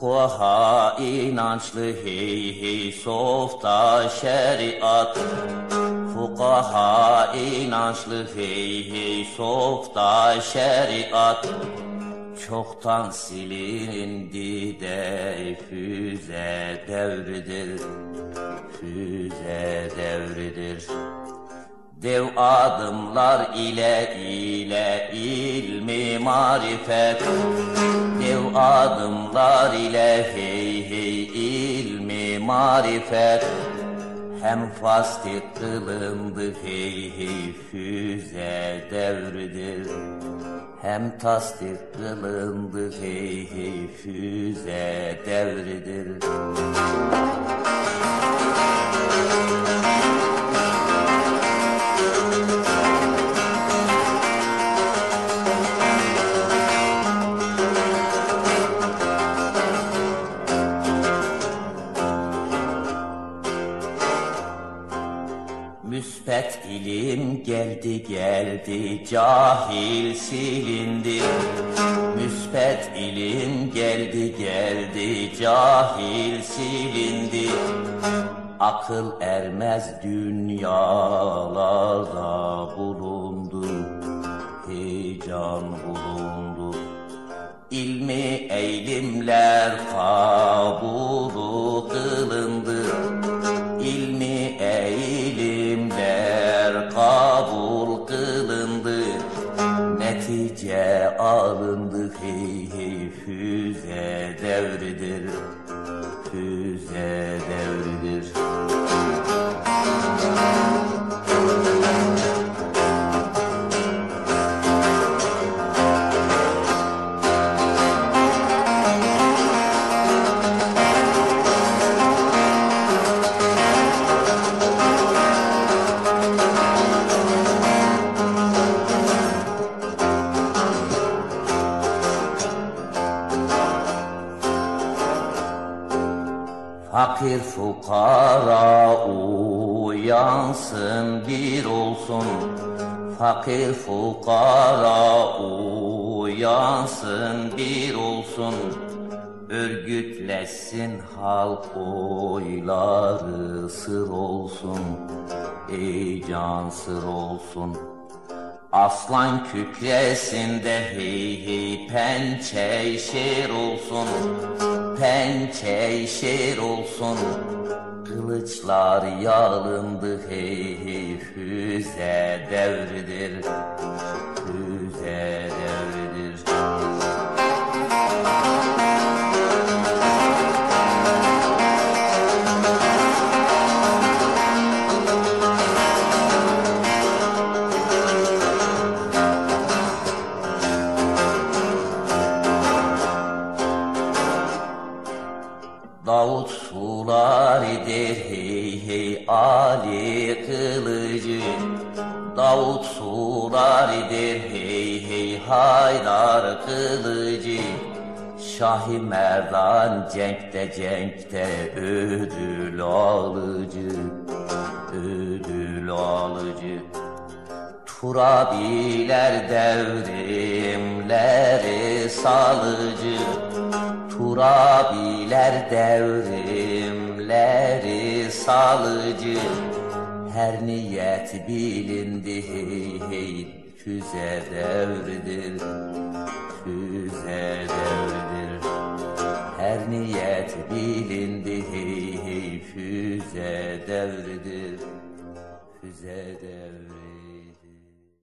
Fukaha inançlı hey hey softa şeriat. Fukaha inançlı hey hey softa şeriat. Çoktan silindi de füze devridir Füze devridir Dev adımlar ile ile ilmi marifet. Dev adımlar ile hey hey ilmi marifet. Hem fastik kılındı hey hey füze devridir Hem tasdik kılındı hey hey füze devridir Müspet ilim geldi geldi cahil silindi. Müspet ilim geldi geldi cahil silindi. Akıl ermez dünyalarda bulundu Heyecan bulundu. İlmi eylimler kabulu Netice alındı hey hey füze devridir Füze devridir Fakir fukara uyansın bir olsun. Fakir fukara uyansın bir olsun. Örgütlesin halk oyları sır olsun. Ey can sır olsun Aslan kükresinde hey hey pençe şer olsun Pençe şer olsun. Kılıçlar yalındı hey hey füze devridir Füze devridir Davut sularidir hey hey Ali kılıcı. Davut sularidir hey hey Haydar kılıcı. Şahi Merdan cenkte cenkte ödül alıcı Ödül alıcı. Turabiler devrimleri salıcı Turabiler devrimleri salıcı. Her niyet bilindi hey hey Füze devridir Füze devridir Her niyet bilindi hey hey Füze devridir Füze devridir